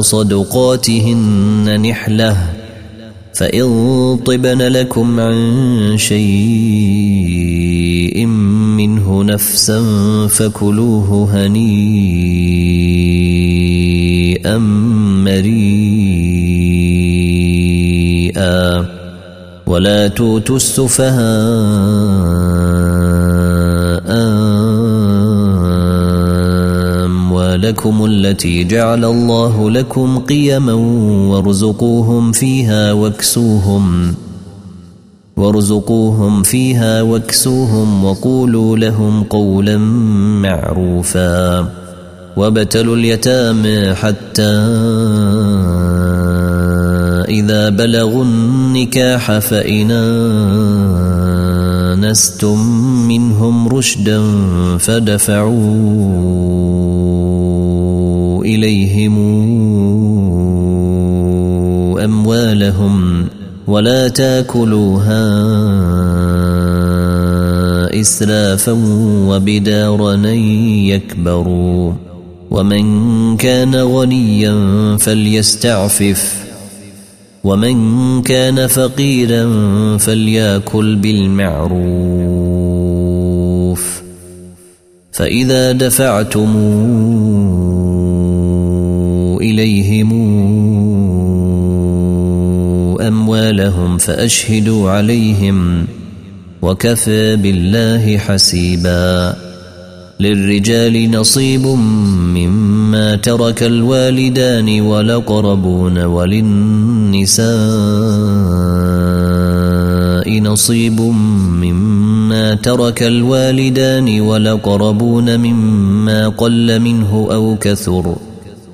صدقاتهن نحلة فإن طبن لكم عن شيء منه نفسا فكلوه هنيئا مريئا ولا توتوا السفهاء أموالكم التي جعل الله لكم قيما وارزقوهم فيها واكسوهم وارزقوهم فيها واكسوهم وقولوا لهم قولا معروفا وابتلوا اليتامى حتى إذا بلغوا النكاح فإن آنستم منهم رشدا فدفعوا إليهم أموالهم ولا تأكلوها إسرافا وبدارا يكبروا ومن كان غنيا فليستعفف ومن كان فقيرا فليأكل بالمعروف فإذا دفعتم إليهم أموالهم فأشهدوا عليهم وكفى بالله حسيبا للرجال نصيب مما ترك الوالدان والأقربون وللنساء نصيب مما ترك الوالدان والأقربون مما قل منه أو كثر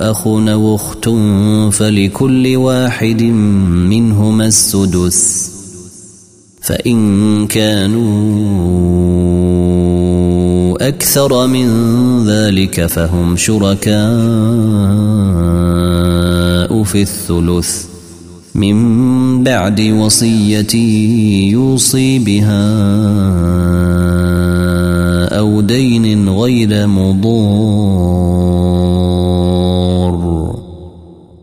أخ أو أخت فلكل واحد منهما السدس فإن كانوا أكثر من ذلك فهم شركاء في الثلث من بعد وصية يوصي بها أو دين غير مضار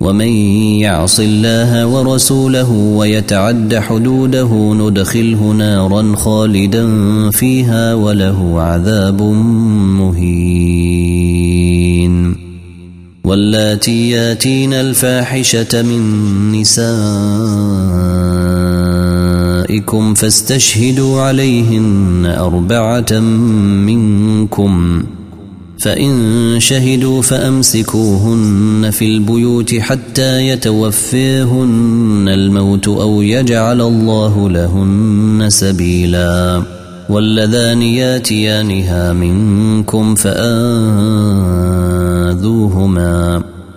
ومن يعص الله ورسوله ويتعد حدوده ندخله نارا خالدا فيها وله عذاب مهين. واللاتي ياتين الفاحشة من نسائكم فاستشهدوا عليهن أربعة منكم. فإن شهدوا فأمسكوهن في البيوت حتى يتوفيهن الموت أو يجعل الله لهن سبيلا واللذان ياتيانها منكم فآذوهما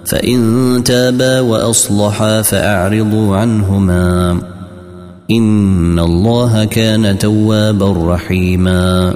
فإن تابا وأصلحا فأعرضوا عنهما إن الله كان توابا رحيما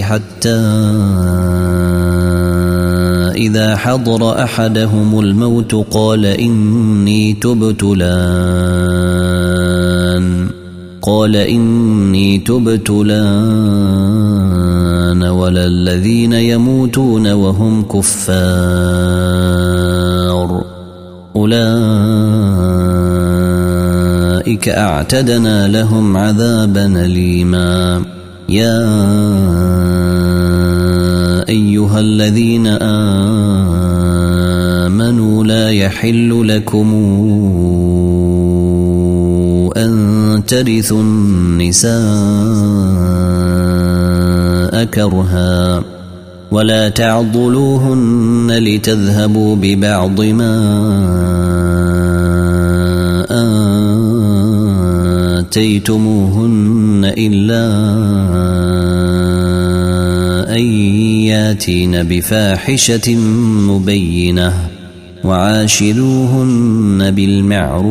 حتى إذا حضر أحدهم الموت قال إني تبت لأن قال إني تبت لأن ولا الذين يموتون وهم كفار أولئك أعتدنا لهم عذابا أليما يا أيها الذين آمنوا لا يحل لكم أن ترثوا النساء كرها ولا تعضلوهن لتذهبوا ببعض ما آتيتموهن إلا أن ياتين بفاحشة مبينة وعاشروهن بالمعروف.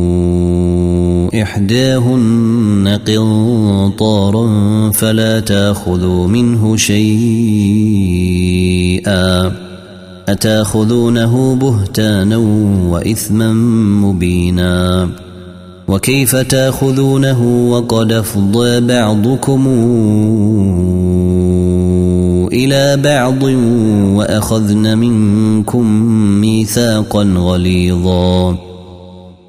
إحداهن قنطارا فلا تأخذوا منه شيئا. أتأخذونه بهتانا وإثما مبينا. وكيف تأخذونه وقد أفضى بعضكم إلى بعض وأخذن منكم ميثاقا غليظا.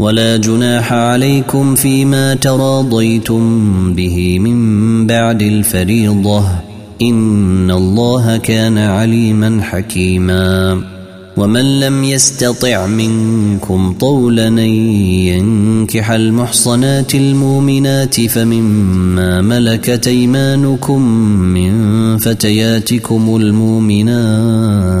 ولا جناح عليكم فيما تراضيتم به من بعد الفريضة. إن الله كان عليما حكيما. ومن لم يستطع منكم طولا ينكح المحصنات المؤمنات فمما ملكت أيمانكم من فتياتكم المؤمنات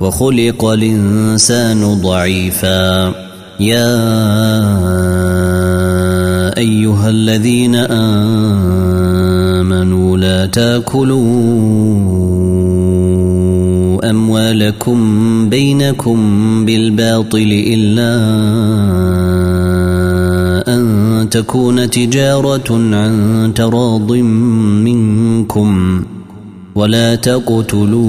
وخلق الإنسان ضعيفا. يا أيها الذين آمنوا لا تأكلوا أموالكم بينكم بالباطل إلا أن تكون تجارة عن تراض منكم. ولا تقتلوا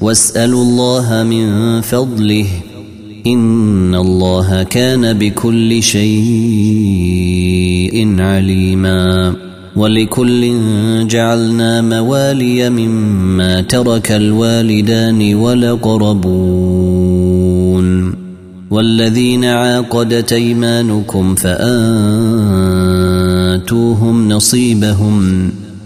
واسألوا الله من فضله إن الله كان بكل شيء عليما ولكل جعلنا موالي مما ترك الوالدان والأقربون والذين عاقدت أيمانكم فآتوهم نصيبهم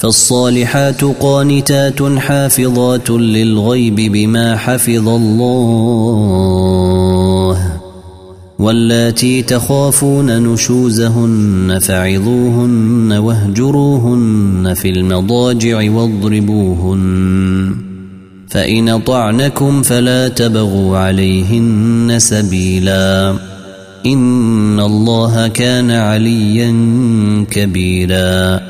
فالصالحات قانتات حافظات للغيب بما حفظ الله واللاتي تخافون نشوزهن فعظوهن واهجروهن في المضاجع واضربوهن فإن طعنكم فلا تبغوا عليهن سبيلا إن الله كان عليا كبيرا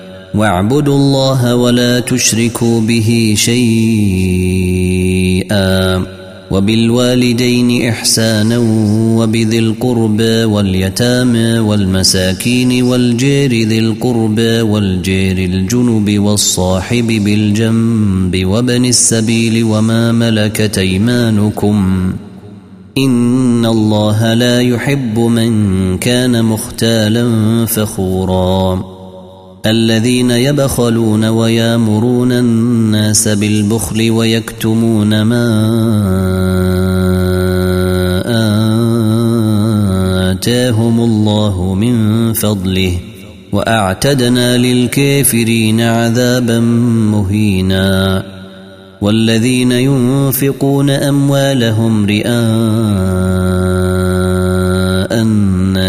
واعبدوا الله ولا تشركوا به شيئا وبالوالدين إحسانا وبذي القربى واليتامى والمساكين والجير ذي القربى والجير الجنب والصاحب بالجنب وبن السبيل وما ملكت أيمانكم إن الله لا يحب من كان مختالا فخوراً الذين يبخلون ويامرون الناس بالبخل ويكتمون ما آتاهم الله من فضله وأعتدنا للكافرين عذابا مهينا والذين ينفقون أموالهم رئاء الناس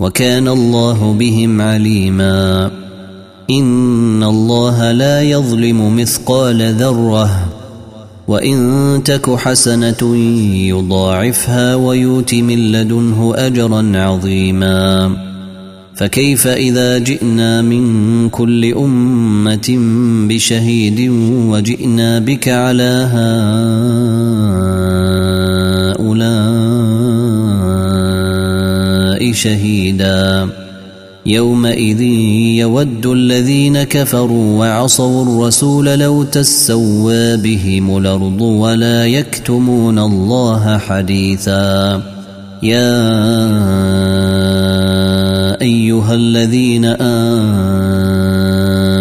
وكان الله بهم عليما. إن الله لا يظلم مثقال ذرة. وإن تك حسنة يضاعفها ويؤت من لدنه أجرا عظيما. فكيف إذا جئنا من كل أمة بشهيد وجئنا بك على هؤلاء؟ شهيدا يومئذ يود الذين كفروا وعصوا الرسول لو تسوى بهم الأرض ولا يكتمون الله حديثا يا أيها الذين آمنوا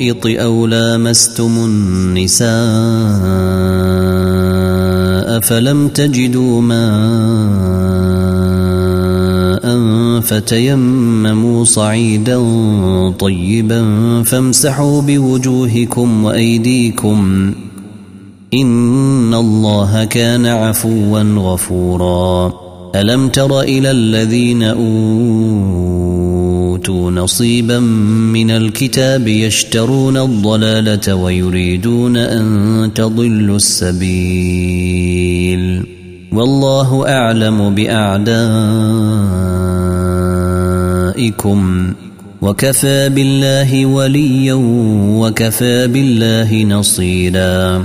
الغائط أو لامستم النساء فلم تجدوا ماء فتيمموا صعيدا طيبا فامسحوا بوجوهكم وأيديكم إن الله كان عفوا غفورا. ألم تر إلى الذين اوتوا نصيبا من الكتاب يشترون الضلالة ويريدون أن تضلوا السبيل. والله أعلم بأعدائكم. وكفى بالله وليا وكفى بالله نصيرا.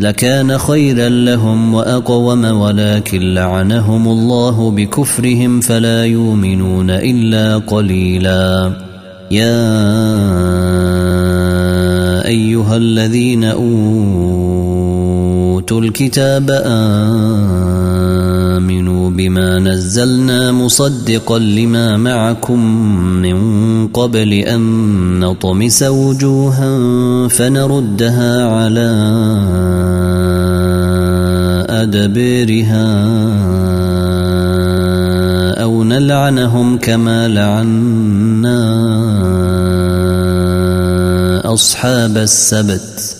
لكان خيرا لهم وأقوم ولكن لعنهم الله بكفرهم فلا يؤمنون إلا قليلا. يا أيها الذين أوتوا الكتاب آمنوا بما نزلنا مصدقا لما معكم من قبل أن نطمس وجوها فنردها على أدبيرها أو نلعنهم كما لعنا أصحاب السبت.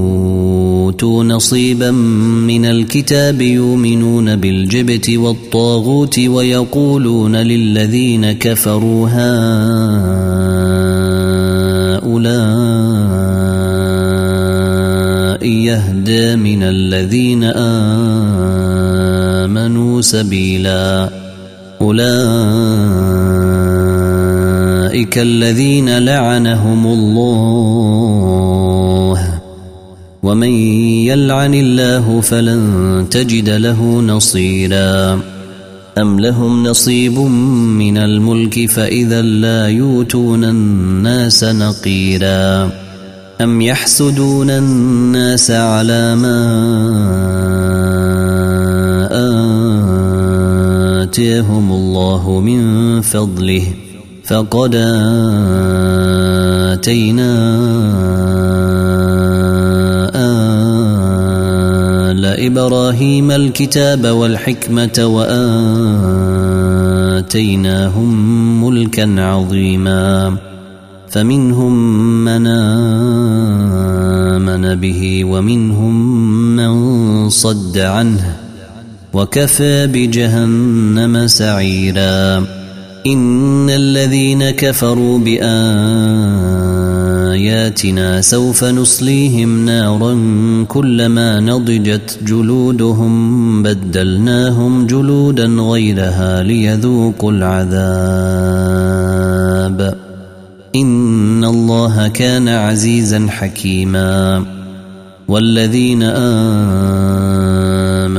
اوتوا نصيبا من الكتاب يؤمنون بالجبت والطاغوت ويقولون للذين كفروا هؤلاء يهدى من الذين آمنوا سبيلا. أولئك الذين لعنهم الله. ومن يلعن الله فلن تجد له نصيرا. أم لهم نصيب من الملك فإذا لا يؤتون الناس نقيراً. أم يحسدون الناس على ما آتيهم الله من فضله فقد آتينا إبراهيم الكتاب والحكمة وآتيناهم ملكا عظيما فمنهم من آمن به ومنهم من صد عنه وكفى بجهنم سعيرا إن الذين كفروا بآياتنا سوف نصليهم نارا كلما نضجت جلودهم بدلناهم جلودا غيرها ليذوقوا العذاب. إن الله كان عزيزا حكيما. والذين آمنوا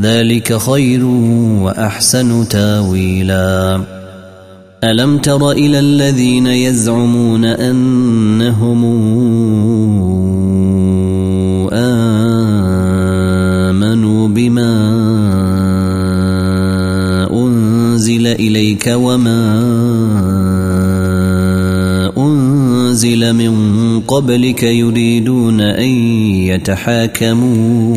ذلك خير وأحسن تاويلا. ألم تر إلى الذين يزعمون أنهم إليك وما أنزل من قبلك يريدون أن يتحاكموا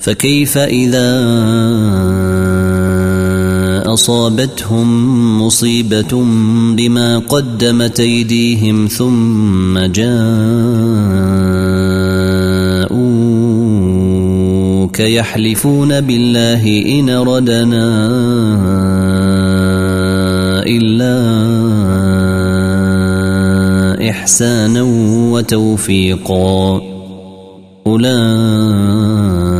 فكيف إذا أصابتهم مصيبة بما قدمت أيديهم ثم جاءوك يحلفون بالله إن ردنا إلا إحسانا وتوفيقا أولئك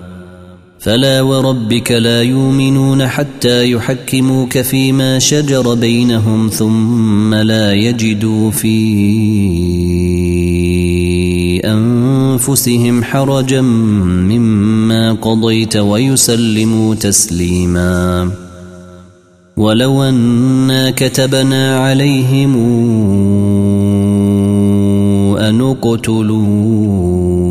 فلا وربك لا يؤمنون حتى يحكموك فيما شجر بينهم ثم لا يجدوا فيه أنفسهم حرجا مما قضيت ويسلموا تسليما. ولو أنا كتبنا عليهم أن اقتلوا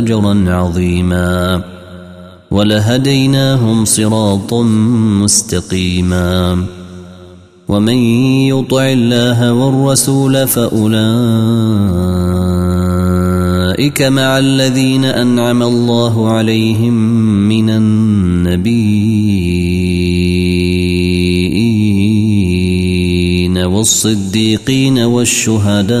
أجرا عظيما ولهديناهم صراطا مستقيما ومن يطع الله والرسول فأولئك مع الذين أنعم الله عليهم من النبيين والصديقين والشهداء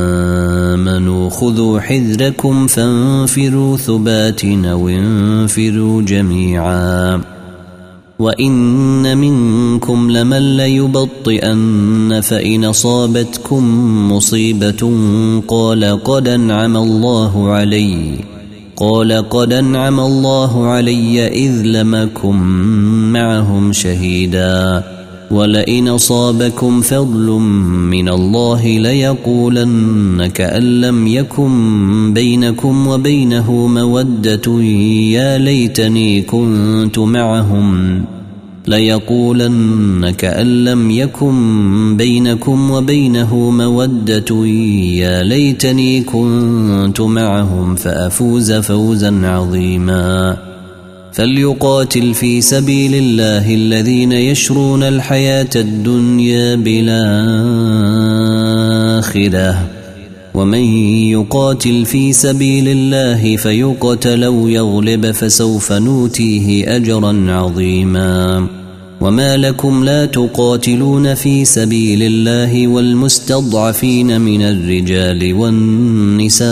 خذوا حذركم فانفروا ثبات أو انفروا جميعا. وإن منكم لمن ليبطئن فإن أصابتكم مصيبة قال قد أنعم الله علي. قال قد أنعم الله علي إذ لمكم معهم شهيدا. ولئن أصابكم فضل من الله ليقولن كأن لم يكن بينكم وبينه مودة يا ليتني كنت معهم ليقولن كأن لم يكن بينكم وبينه مودة يا ليتني كنت معهم فأفوز فوزا عظيما فليقاتل في سبيل الله الذين يشرون الحياة الدنيا بالآخرة. ومن يقاتل في سبيل الله فيقتل أو يغلب فسوف نوتيه أجرا عظيما. وما لكم لا تقاتلون في سبيل الله والمستضعفين من الرجال والنساء.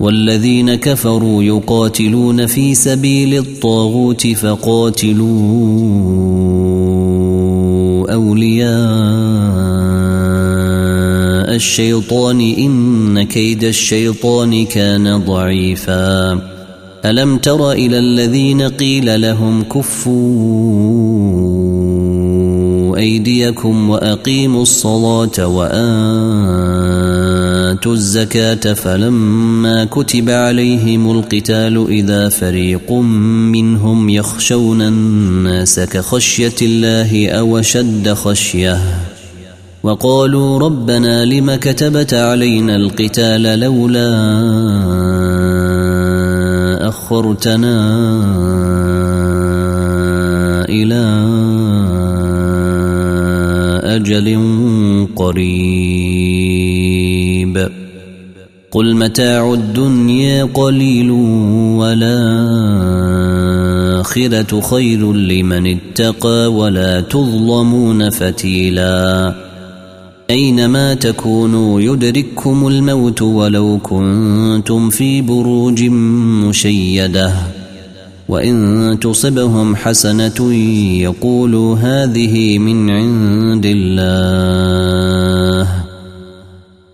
والذين كفروا يقاتلون في سبيل الطاغوت فقاتلوا أولياء الشيطان إن كيد الشيطان كان ضعيفا. ألم تر إلى الذين قيل لهم كفوا أيديكم وأقيموا الصلاة وآتوا الزكاة فلما كتب عليهم القتال إذا فريق منهم يخشون الناس كخشية الله أو شد خشية. وقالوا ربنا لم كتبت علينا القتال لولا أخرتنا إلى أجل قريب. قل متاع الدنيا قليل والآخرة خير لمن اتقى ولا تظلمون فتيلا أينما تكونوا يدرككم الموت ولو كنتم في بروج مشيدة وإن تصبهم حسنة يقولوا هذه من عند الله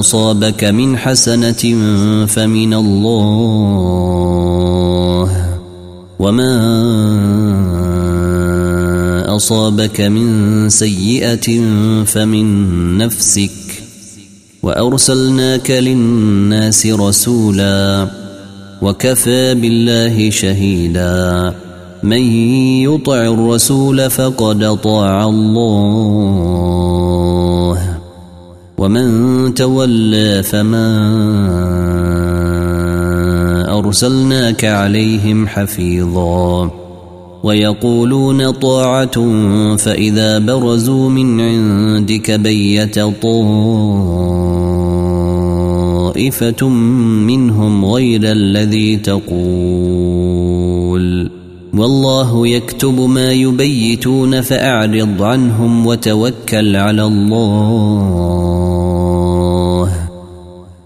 أصابك من حسنة فمن الله. وما أصابك من سيئة فمن نفسك. وأرسلناك للناس رسولا. وكفى بالله شهيدا. من يطع الرسول فقد طاع الله. ومن تولى فما أرسلناك عليهم حفيظا. ويقولون طاعة فإذا برزوا من عندك بيت طائفة منهم غير الذي تقول. والله يكتب ما يبيتون فأعرض عنهم وتوكل على الله.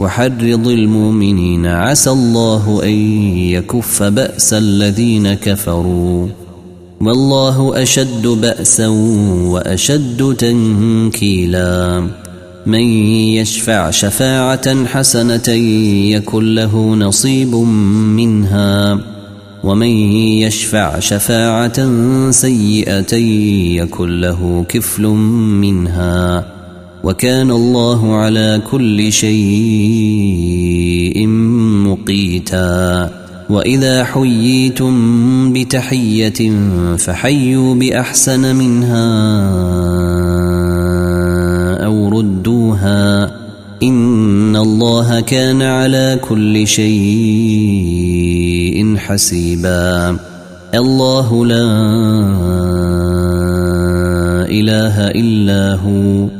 وحرض المؤمنين. عسى الله أن يكف بأس الذين كفروا. والله أشد بأسا وأشد تنكيلا. من يشفع شفاعة حسنة يكن له نصيب منها. ومن يشفع شفاعة سيئة يكن له كفل منها. وكان الله على كل شيء مقيتا. وإذا حييتم بتحية فحيوا بأحسن منها أو ردوها. إن الله كان على كل شيء حسيبا. الله لا إله إلا هو.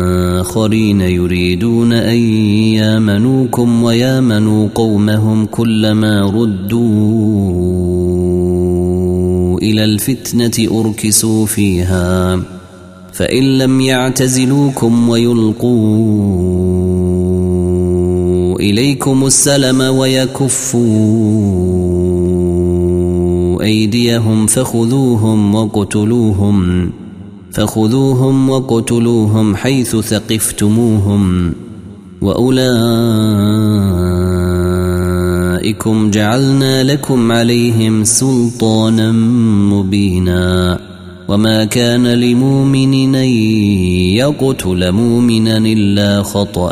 آخرين يريدون أن يامنوكم ويامنوا قومهم كلما ردوا إلى الفتنة أركسوا فيها. فإن لم يعتزلوكم ويلقوا إليكم السلم ويكفوا أيديهم فخذوهم وقتلوهم فخذوهم وقتلوهم حيث ثقفتموهم وأولئكم جعلنا لكم عليهم سلطانا مبينا وما كان لمؤمن أن يقتل مؤمنا إلا خطأ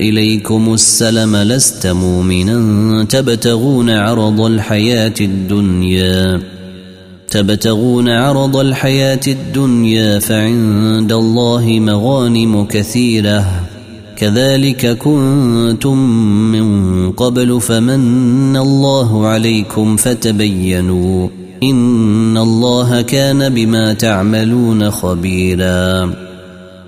إليكم السلم لست مؤمنا. تبتغون عرض الحياة الدنيا. تبتغون عرض الحياة الدنيا فعند الله مغانم كثيرة. كذلك كنتم من قبل فمن الله عليكم فتبينوا. إن الله كان بما تعملون خبيراً.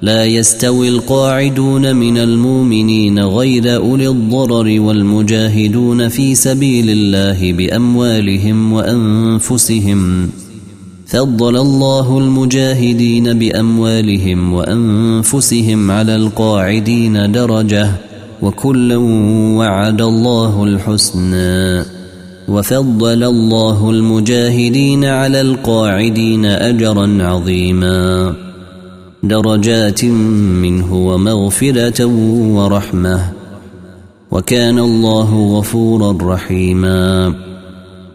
لا يستوي القاعدون من المؤمنين غير أولي الضرر والمجاهدون في سبيل الله بأموالهم وأنفسهم. فضل الله المجاهدين بأموالهم وأنفسهم على القاعدين درجة وكلا وعد الله الحسنى. وفضل الله المجاهدين على القاعدين اجرا عظيما. درجات منه ومغفرة ورحمة. وكان الله غفورا رحيما.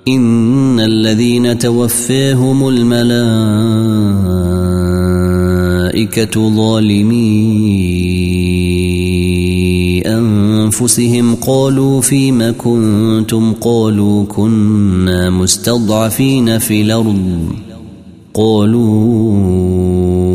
إن الذين توفاهم الملائكة ظالمي أنفسهم قالوا فيم كنتم؟ قالوا كنا مستضعفين في الأرض. قالوا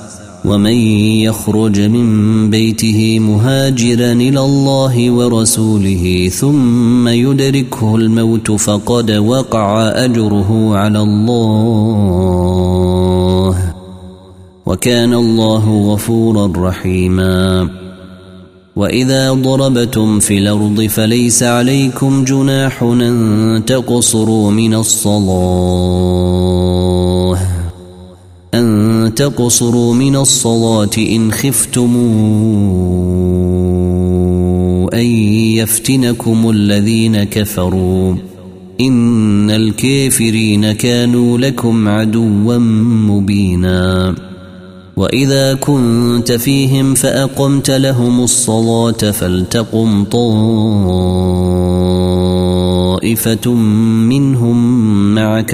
ومن يخرج من بيته مهاجرا إلى الله ورسوله ثم يدركه الموت فقد وقع أجره على الله وكان الله غفورا رحيما. وإذا ضربتم في الأرض فليس عليكم جناح أن تقصروا من الصلاة. تقصروا من الصلاة إن خفتم أن يفتنكم الذين كفروا. إن الكافرين كانوا لكم عدوا مبينا. وإذا كنت فيهم فأقمت لهم الصلاة فلتقم طائفة منهم معك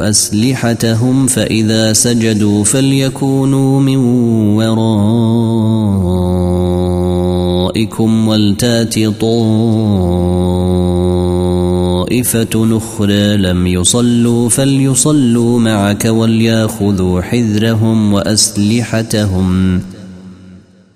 أسلحتهم فإذا سجدوا فليكونوا من ورائكم ولتات طائفة أخرى لم يصلوا فليصلوا معك وليأخذوا حذرهم وأسلحتهم ۖ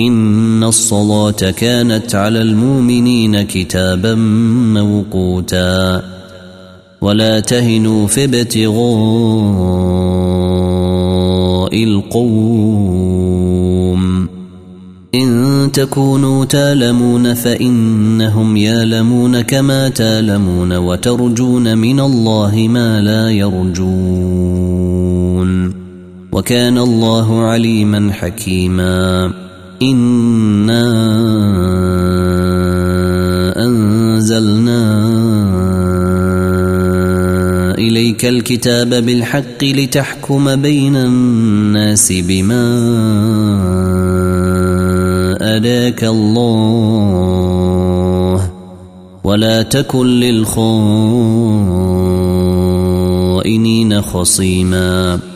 إن الصلاة كانت على المؤمنين كتابا موقوتا. ولا تهنوا في ابتغاء القوم. إن تكونوا تالمون فإنهم يالمون كما تالمون وترجون من الله ما لا يرجون. وكان الله عليما حكيما. إنا أنزلنا إليك الكتاب بالحق لتحكم بين الناس بما أراك الله ولا تكن للخائنين خصيماً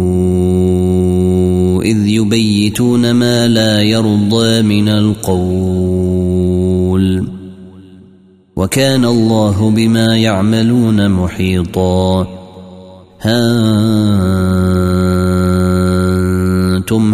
إذ يبيتون ما لا يرضى من القول. وكان الله بما يعملون محيطا. ها أنتم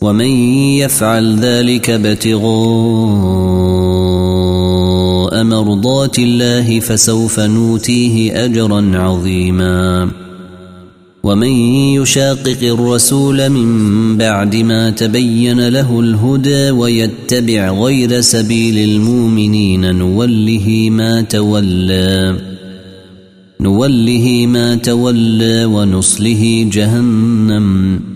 ومن يفعل ذلك ابتغاء مرضات الله فسوف نوتيه اجرا عظيما ومن يشاقق الرسول من بعد ما تبين له الهدى ويتبع غير سبيل المؤمنين نوله ما تولى نوله ما تولى ونصله جهنم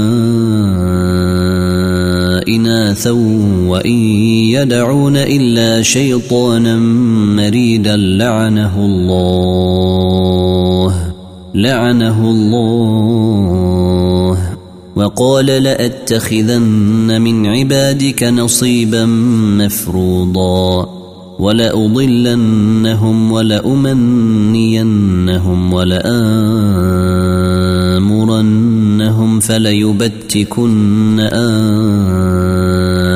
إناثا وإن يدعون إلا شيطانا مريدا لعنه الله لعنه الله. وقال لأتخذن من عبادك نصيبا مفروضا ولأضلنهم ولأمنينهم ولآمرنهم فليبتكن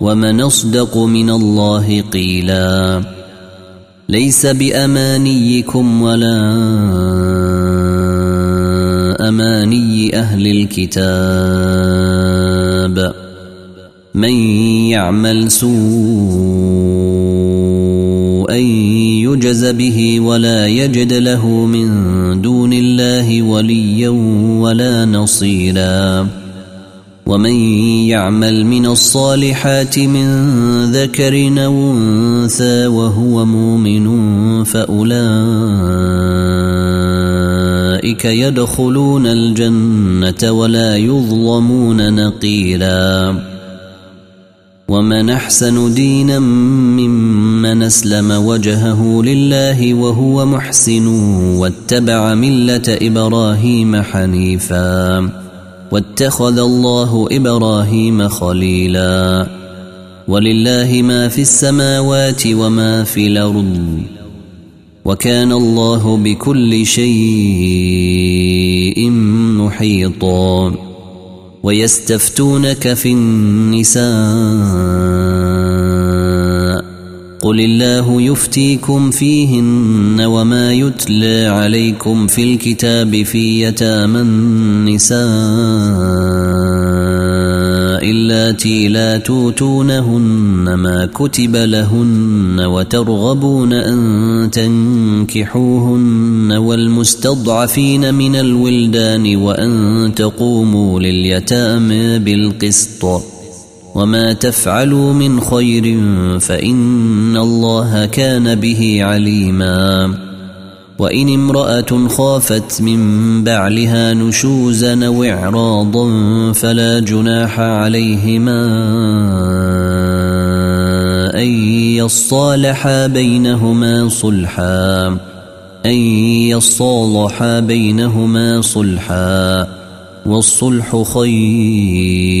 ومن اصدق من الله قيلا. ليس بأمانيكم ولا أماني أهل الكتاب. من يعمل سوءا يجز به ولا يجد له من دون الله وليا ولا نصيرا ومن يعمل من الصالحات من ذكر أو أنثى وهو مؤمن فأولئك يدخلون الجنة ولا يظلمون نقيرا ومن أحسن دينا ممن أسلم وجهه لله وهو محسن واتبع ملة إبراهيم حنيفا. واتخذ الله إبراهيم خليلا. ولله ما في السماوات وما في الأرض. وكان الله بكل شيء محيطا. ويستفتونك في النساء. قل الله يفتيكم فيهن وما يتلى عليكم في الكتاب في يتامى النساء اللاتي لا توتونهن ما كتب لهن وترغبون ان تنكحوهن والمستضعفين من الولدان وان تقوموا لليتامى بالقسط وما تفعلوا من خير فان الله كان به عليما وان امراه خافت من بعلها نشوزا أو اعراضا فلا جناح عليهما ان يصالحا بينهما صلحا ان يصالحا بينهما صلحا والصلح خير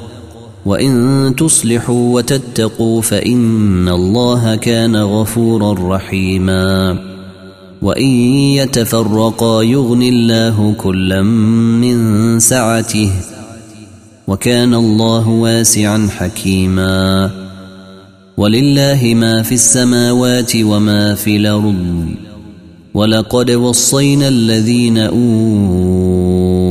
وإن تصلحوا وتتقوا فإن الله كان غفورا رحيما. وإن يتفرقا يغني الله كلا من سعته وكان الله واسعا حكيما. ولله ما في السماوات وما في الأرض. ولقد وصينا الذين أوتوا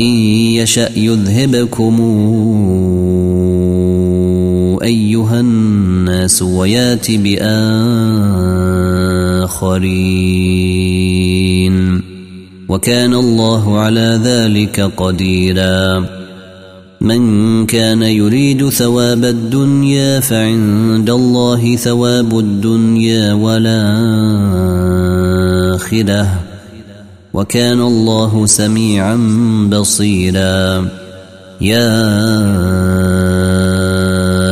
إن يشأ يذهبكم أيها الناس ويات بآخرين. وكان الله على ذلك قديرا. من كان يريد ثواب الدنيا فعند الله ثواب الدنيا والآخرة. وكان الله سميعا بصيرا. يا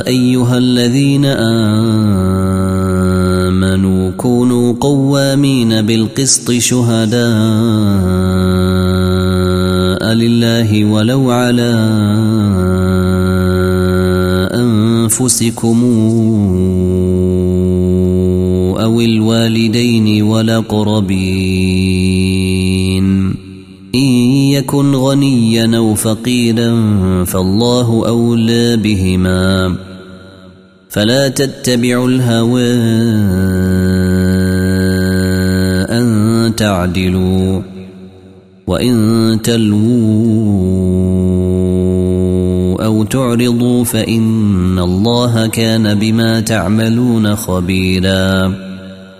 أيها الذين آمنوا كونوا قوامين بالقسط شهداء لله ولو على أنفسكم أو الوالدين والأقربين. إن يكن غنيا أو فقيرا فالله أولى بهما. فلا تتبعوا الهوى أن تعدلوا. وإن تلووا أو تعرضوا فإن الله كان بما تعملون خبيرا.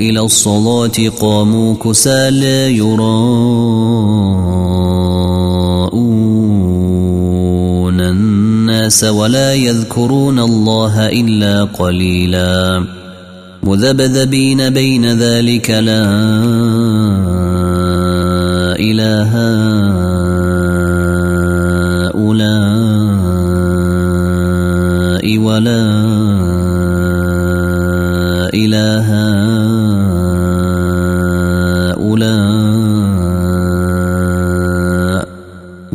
إلى الصلاة قاموا كسالى يراءون الناس ولا يذكرون الله إلا قليلا مذبذبين بين ذلك لا إله هؤلاء ولا إله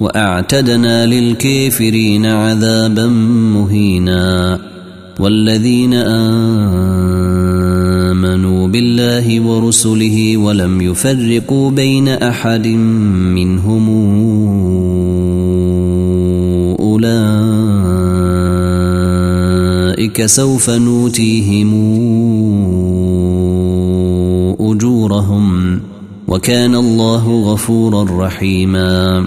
وأعتدنا للكافرين عذابا مهينا والذين آمنوا بالله ورسله ولم يفرقوا بين أحد منهم أولئك سوف نوتيهم أجورهم وكان الله غفورا رحيما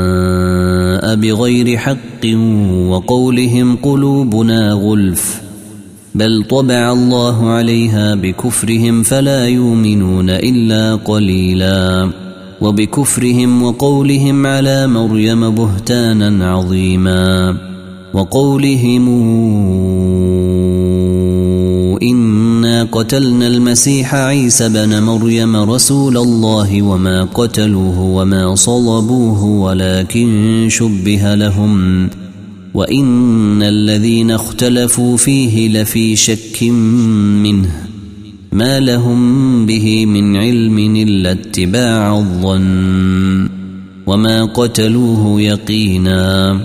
بغير حق وقولهم قلوبنا غلف بل طبع الله عليها بكفرهم فلا يؤمنون إلا قليلا وبكفرهم وقولهم على مريم بهتانا عظيما وقولهم قتلنا المسيح عيسى بن مريم رسول الله وما قتلوه وما صلبوه ولكن شبه لهم. وإن الذين اختلفوا فيه لفي شك منه. ما لهم به من علم إلا اتباع الظن. وما قتلوه يقينا.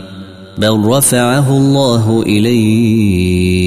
بل رفعه الله إليه.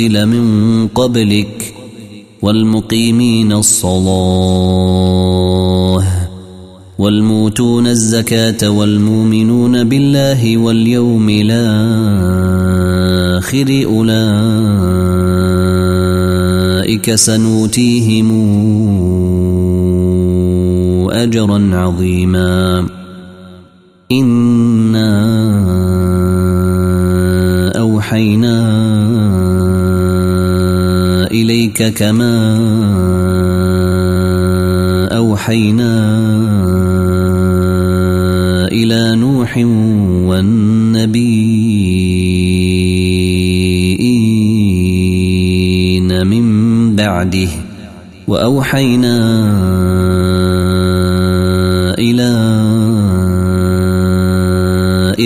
انزل من قبلك والمقيمين الصلاة والموتون الزكاة والمؤمنون بالله واليوم الآخر أولئك سنوتيهم أجرا عظيما. أنا اليك كما أوحينا إلى نوح والنبيين من بعده وأوحينا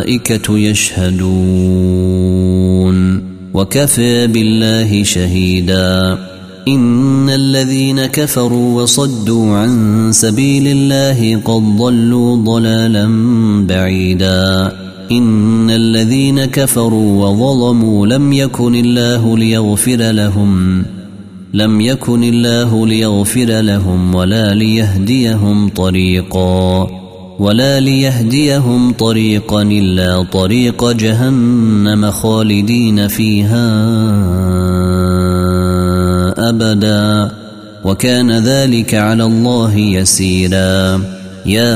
والملائكه يشهدون. وكفى بالله شهيدا. إن الذين كفروا وصدوا عن سبيل الله قد ضلوا ضلالا بعيدا. إن الذين كفروا وظلموا لم يكن الله ليغفر لهم لم يكن الله ليغفر لهم ولا ليهديهم طريقا. ولا ليهديهم طريقا إلا طريق جهنم خالدين فيها أبدا. وكان ذلك على الله يسيرا. يا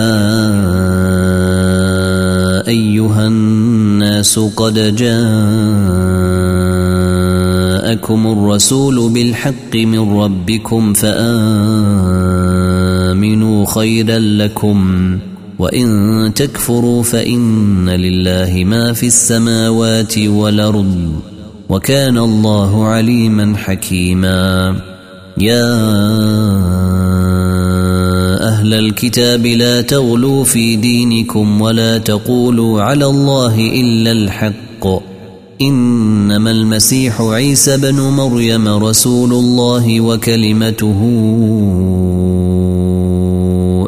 أيها الناس قد جاءكم الرسول بالحق من ربكم فآمنوا خيرا لكم. وإن تكفروا فإن لله ما في السماوات والأرض وكان الله عليما حكيما. يا أهل الكتاب لا تغلوا في دينكم ولا تقولوا على الله إلا الحق. إنما المسيح عيسى بن مريم رسول الله وكلمته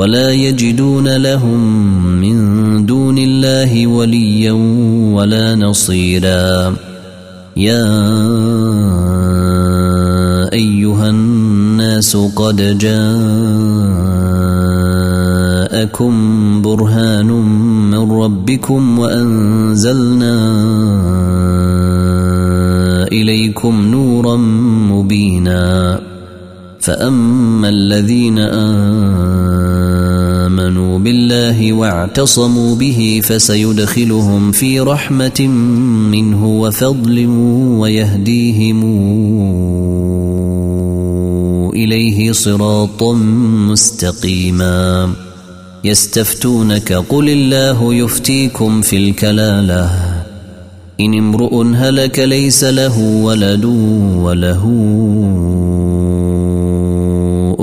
ولا يجدون لهم من دون الله وليا ولا نصيرا. يا أيها الناس قد جاءكم برهان من ربكم وأنزلنا إليكم نورا مبينا. فأما الذين آمنوا بالله واعتصموا به فسيدخلهم في رحمة منه وفضل ويهديهم إليه صراطا مستقيما. يستفتونك قل الله يفتيكم في الكلالة. إن امرؤ هلك ليس له ولد وله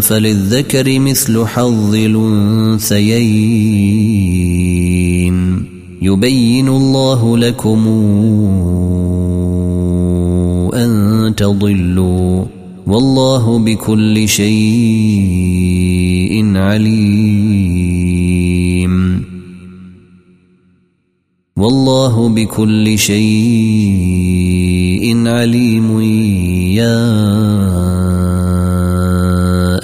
فللذكر مثل حظ الانثيين يبين الله لكم ان تضلوا والله بكل شيء عليم والله بكل شيء عليم يا